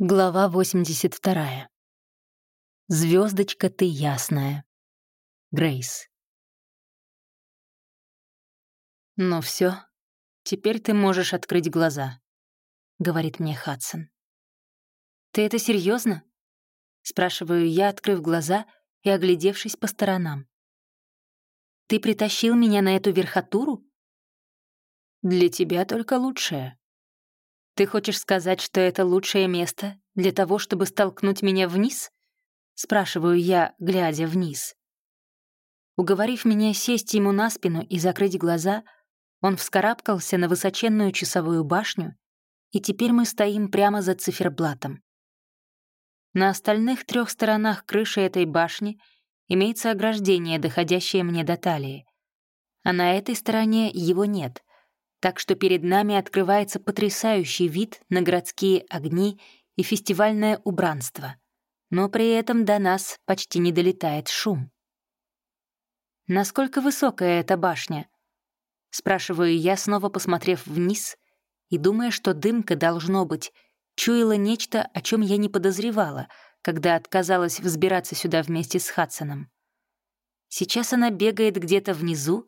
Глава 82. Звездочка ты ясная. Грейс. «Ну все, теперь ты можешь открыть глаза», — говорит мне Хадсон. «Ты это серьезно? спрашиваю я, открыв глаза и оглядевшись по сторонам. «Ты притащил меня на эту верхотуру?» «Для тебя только лучшее», «Ты хочешь сказать, что это лучшее место для того, чтобы столкнуть меня вниз?» — спрашиваю я, глядя вниз. Уговорив меня сесть ему на спину и закрыть глаза, он вскарабкался на высоченную часовую башню, и теперь мы стоим прямо за циферблатом. На остальных трех сторонах крыши этой башни имеется ограждение, доходящее мне до талии, а на этой стороне его нет — так что перед нами открывается потрясающий вид на городские огни и фестивальное убранство. Но при этом до нас почти не долетает шум. «Насколько высокая эта башня?» — спрашиваю я, снова посмотрев вниз, и думая, что дымка, должно быть, чуяла нечто, о чем я не подозревала, когда отказалась взбираться сюда вместе с Хадсоном. Сейчас она бегает где-то внизу,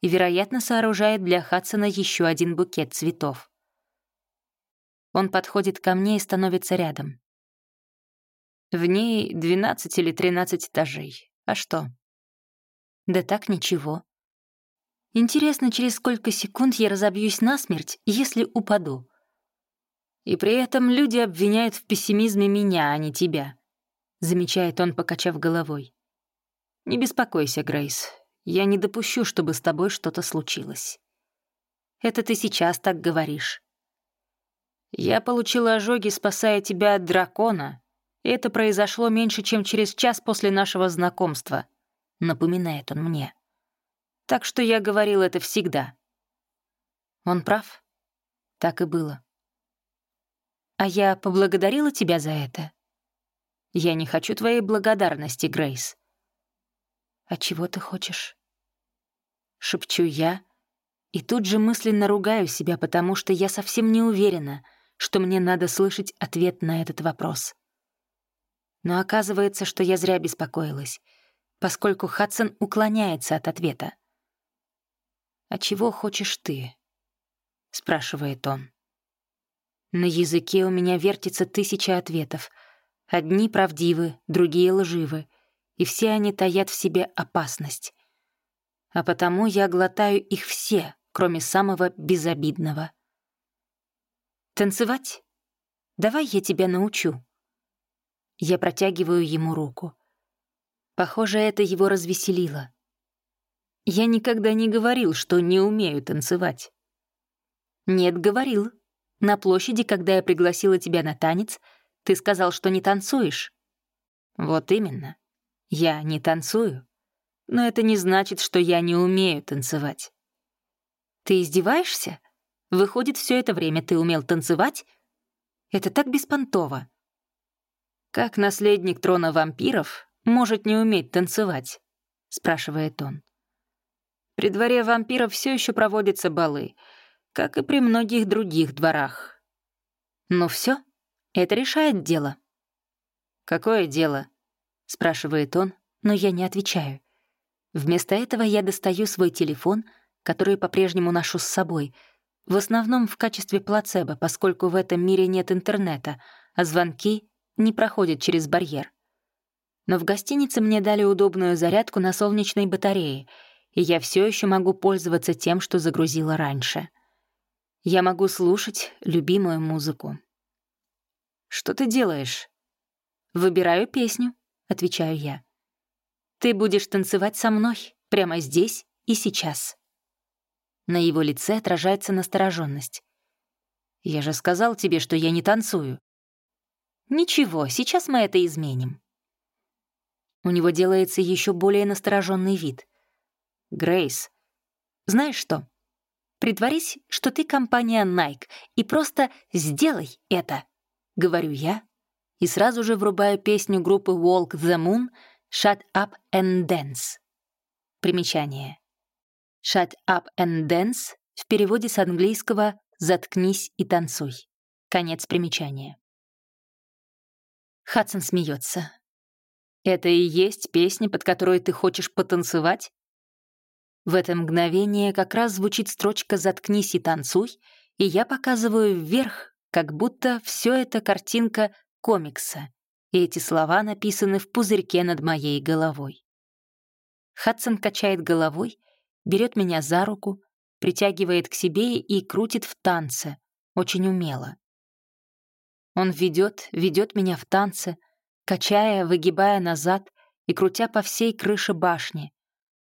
и, вероятно, сооружает для Хадсона еще один букет цветов. Он подходит ко мне и становится рядом. В ней 12 или 13 этажей. А что? Да так ничего. Интересно, через сколько секунд я разобьюсь насмерть, если упаду. И при этом люди обвиняют в пессимизме меня, а не тебя, замечает он, покачав головой. Не беспокойся, Грейс. Я не допущу, чтобы с тобой что-то случилось. Это ты сейчас так говоришь. Я получила ожоги, спасая тебя от дракона, это произошло меньше, чем через час после нашего знакомства, напоминает он мне. Так что я говорил это всегда. Он прав. Так и было. А я поблагодарила тебя за это. Я не хочу твоей благодарности, Грейс. А чего ты хочешь? Шепчу я, и тут же мысленно ругаю себя, потому что я совсем не уверена, что мне надо слышать ответ на этот вопрос. Но оказывается, что я зря беспокоилась, поскольку Хадсон уклоняется от ответа. «А чего хочешь ты?» — спрашивает он. На языке у меня вертится тысяча ответов. Одни правдивы, другие лживы, и все они таят в себе опасность а потому я глотаю их все, кроме самого безобидного. «Танцевать? Давай я тебя научу». Я протягиваю ему руку. Похоже, это его развеселило. Я никогда не говорил, что не умею танцевать. Нет, говорил. На площади, когда я пригласила тебя на танец, ты сказал, что не танцуешь. Вот именно. Я не танцую но это не значит, что я не умею танцевать. Ты издеваешься? Выходит, все это время ты умел танцевать? Это так беспонтово. Как наследник трона вампиров может не уметь танцевать? Спрашивает он. При дворе вампиров все еще проводятся балы, как и при многих других дворах. Ну все, это решает дело. Какое дело? Спрашивает он, но я не отвечаю. Вместо этого я достаю свой телефон, который по-прежнему ношу с собой, в основном в качестве плацебо, поскольку в этом мире нет интернета, а звонки не проходят через барьер. Но в гостинице мне дали удобную зарядку на солнечной батарее, и я все еще могу пользоваться тем, что загрузила раньше. Я могу слушать любимую музыку. «Что ты делаешь?» «Выбираю песню», — отвечаю я. Ты будешь танцевать со мной, прямо здесь и сейчас». На его лице отражается настороженность. «Я же сказал тебе, что я не танцую». «Ничего, сейчас мы это изменим». У него делается еще более настороженный вид. «Грейс, знаешь что? Притворись, что ты компания Nike, и просто сделай это», — говорю я, и сразу же врубаю песню группы Walk the Moon — Shut up and dance. Примечание. Shut up and dance в переводе с английского «заткнись и танцуй». Конец примечания. Хадсон смеется. «Это и есть песня, под которой ты хочешь потанцевать?» В это мгновение как раз звучит строчка «Заткнись и танцуй», и я показываю вверх, как будто все это картинка комикса, и эти слова написаны в пузырьке над моей головой. Хадсон качает головой, берет меня за руку, притягивает к себе и крутит в танце, очень умело. Он ведет, ведет меня в танце, качая, выгибая назад и крутя по всей крыше башни.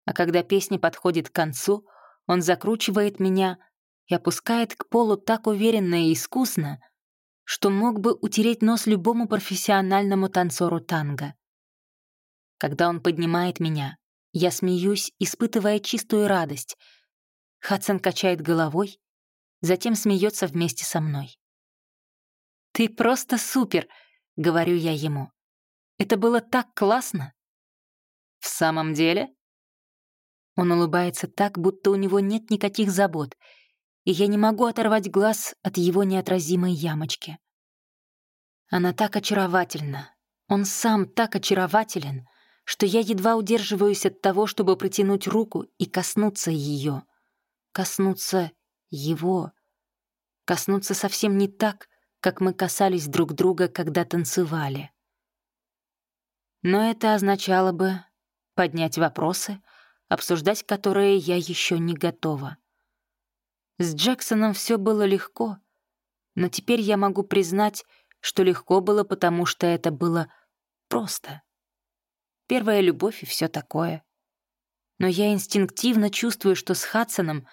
А когда песня подходит к концу, он закручивает меня и опускает к полу так уверенно и искусно, что мог бы утереть нос любому профессиональному танцору танго. Когда он поднимает меня, я смеюсь, испытывая чистую радость. Хадсон качает головой, затем смеется вместе со мной. «Ты просто супер!» — говорю я ему. «Это было так классно!» «В самом деле?» Он улыбается так, будто у него нет никаких забот — и я не могу оторвать глаз от его неотразимой ямочки. Она так очаровательна, он сам так очарователен, что я едва удерживаюсь от того, чтобы протянуть руку и коснуться ее, коснуться его, коснуться совсем не так, как мы касались друг друга, когда танцевали. Но это означало бы поднять вопросы, обсуждать которые я еще не готова. С Джексоном все было легко, но теперь я могу признать, что легко было, потому что это было просто. Первая любовь и все такое. Но я инстинктивно чувствую, что с Хадсоном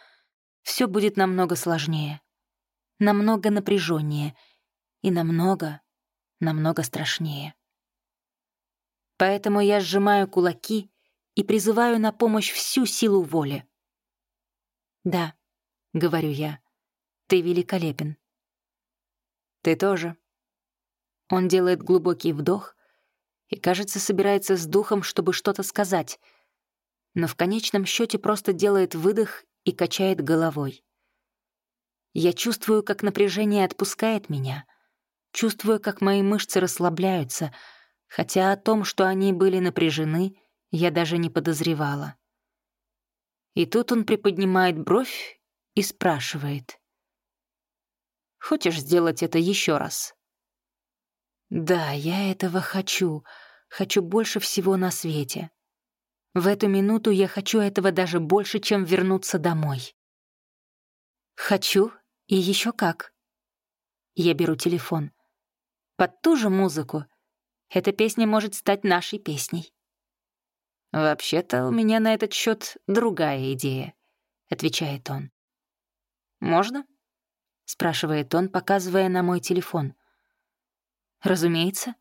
все будет намного сложнее, намного напряженнее и намного, намного страшнее. Поэтому я сжимаю кулаки и призываю на помощь всю силу воли. Да, — говорю я. «Ты великолепен». «Ты тоже». Он делает глубокий вдох и, кажется, собирается с духом, чтобы что-то сказать, но в конечном счете просто делает выдох и качает головой. Я чувствую, как напряжение отпускает меня, чувствую, как мои мышцы расслабляются, хотя о том, что они были напряжены, я даже не подозревала. И тут он приподнимает бровь и спрашивает. «Хочешь сделать это еще раз?» «Да, я этого хочу. Хочу больше всего на свете. В эту минуту я хочу этого даже больше, чем вернуться домой. Хочу, и еще как. Я беру телефон. Под ту же музыку. Эта песня может стать нашей песней. «Вообще-то у меня на этот счет другая идея», — отвечает он. «Можно?» — спрашивает он, показывая на мой телефон. «Разумеется».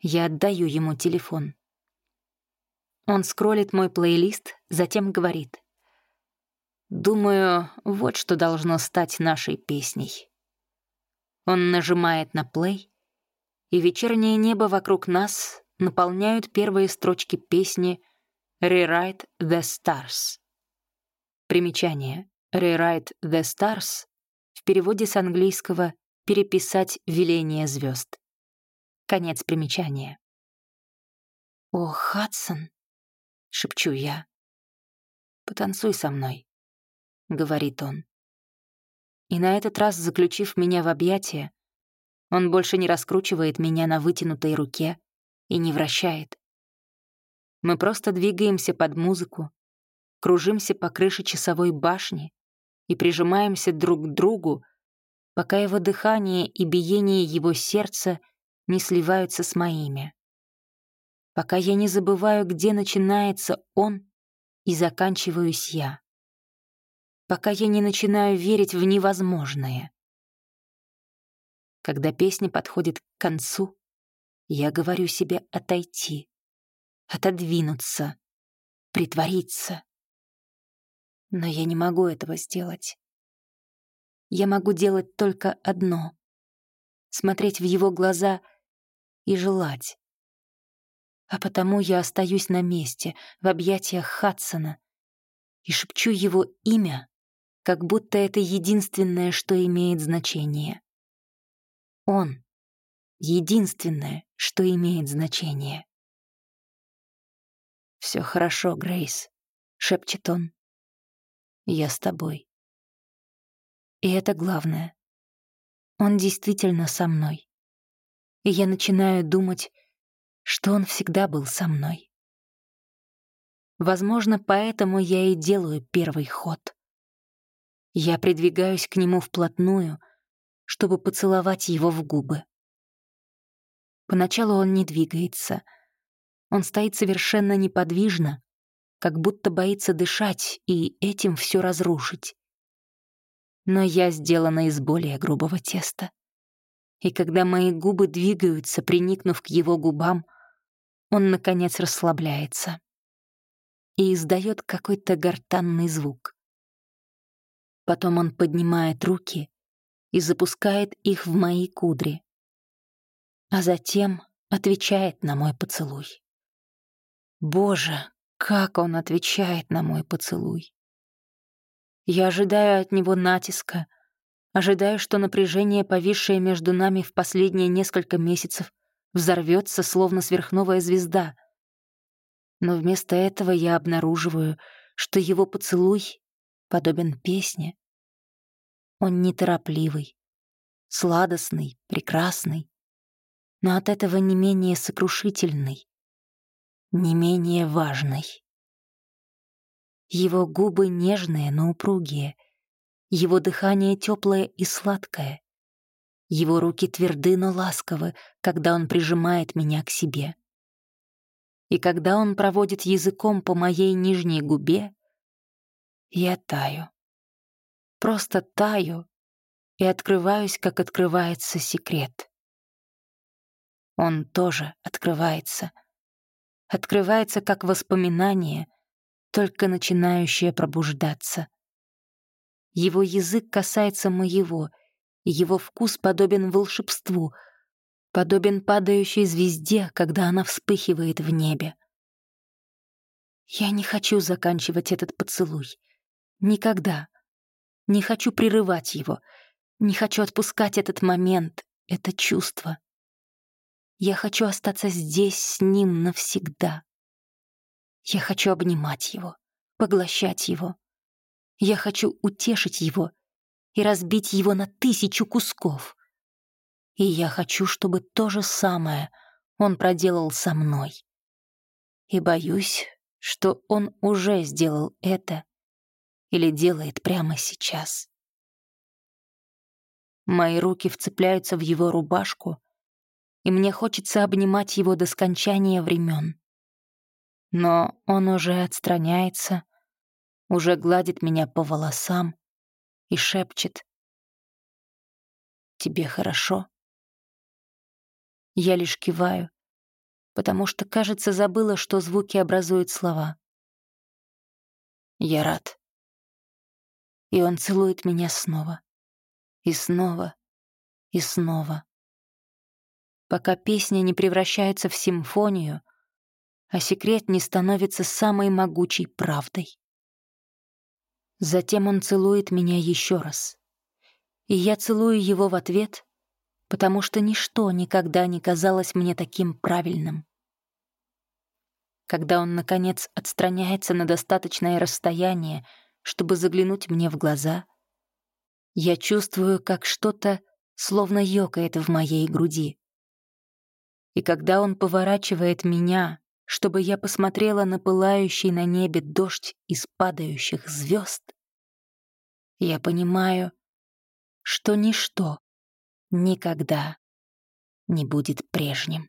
Я отдаю ему телефон. Он скроллит мой плейлист, затем говорит. «Думаю, вот что должно стать нашей песней». Он нажимает на плей, и вечернее небо вокруг нас наполняют первые строчки песни «Rewrite the Stars». Примечание. Rewrite the Stars в переводе с английского «переписать веление звезд». Конец примечания. «О, Хадсон!» — шепчу я. «Потанцуй со мной», — говорит он. И на этот раз, заключив меня в объятия, он больше не раскручивает меня на вытянутой руке и не вращает. Мы просто двигаемся под музыку, кружимся по крыше часовой башни, и прижимаемся друг к другу, пока его дыхание и биение его сердца не сливаются с моими. Пока я не забываю, где начинается он и заканчиваюсь я. Пока я не начинаю верить в невозможное. Когда песня подходит к концу, я говорю себе отойти, отодвинуться, притвориться. Но я не могу этого сделать. Я могу делать только одно — смотреть в его глаза и желать. А потому я остаюсь на месте, в объятиях Хадсона, и шепчу его имя, как будто это единственное, что имеет значение. Он — единственное, что имеет значение. «Все хорошо, Грейс», — шепчет он. «Я с тобой». И это главное. Он действительно со мной. И я начинаю думать, что он всегда был со мной. Возможно, поэтому я и делаю первый ход. Я придвигаюсь к нему вплотную, чтобы поцеловать его в губы. Поначалу он не двигается. Он стоит совершенно неподвижно, как будто боится дышать и этим все разрушить. Но я сделана из более грубого теста. И когда мои губы двигаются, приникнув к его губам, он, наконец, расслабляется и издает какой-то гортанный звук. Потом он поднимает руки и запускает их в мои кудри а затем отвечает на мой поцелуй. Боже, как он отвечает на мой поцелуй. Я ожидаю от него натиска, ожидаю, что напряжение, повисшее между нами в последние несколько месяцев, взорвется, словно сверхновая звезда. Но вместо этого я обнаруживаю, что его поцелуй подобен песне. Он неторопливый, сладостный, прекрасный но от этого не менее сокрушительный, не менее важный. Его губы нежные, но упругие, его дыхание теплое и сладкое, его руки тверды, но ласковы, когда он прижимает меня к себе. И когда он проводит языком по моей нижней губе, я таю. Просто таю и открываюсь, как открывается секрет. Он тоже открывается. Открывается как воспоминание, только начинающее пробуждаться. Его язык касается моего, его вкус подобен волшебству, подобен падающей звезде, когда она вспыхивает в небе. Я не хочу заканчивать этот поцелуй. Никогда. Не хочу прерывать его. Не хочу отпускать этот момент, это чувство. Я хочу остаться здесь с ним навсегда. Я хочу обнимать его, поглощать его. Я хочу утешить его и разбить его на тысячу кусков. И я хочу, чтобы то же самое он проделал со мной. И боюсь, что он уже сделал это или делает прямо сейчас. Мои руки вцепляются в его рубашку, и мне хочется обнимать его до скончания времен. Но он уже отстраняется, уже гладит меня по волосам и шепчет. «Тебе хорошо?» Я лишь киваю, потому что, кажется, забыла, что звуки образуют слова. Я рад. И он целует меня снова. И снова. И снова пока песня не превращается в симфонию, а секрет не становится самой могучей правдой. Затем он целует меня еще раз. И я целую его в ответ, потому что ничто никогда не казалось мне таким правильным. Когда он, наконец, отстраняется на достаточное расстояние, чтобы заглянуть мне в глаза, я чувствую, как что-то словно ёкает в моей груди. И когда он поворачивает меня, чтобы я посмотрела на пылающий на небе дождь из падающих звезд, я понимаю, что ничто никогда не будет прежним.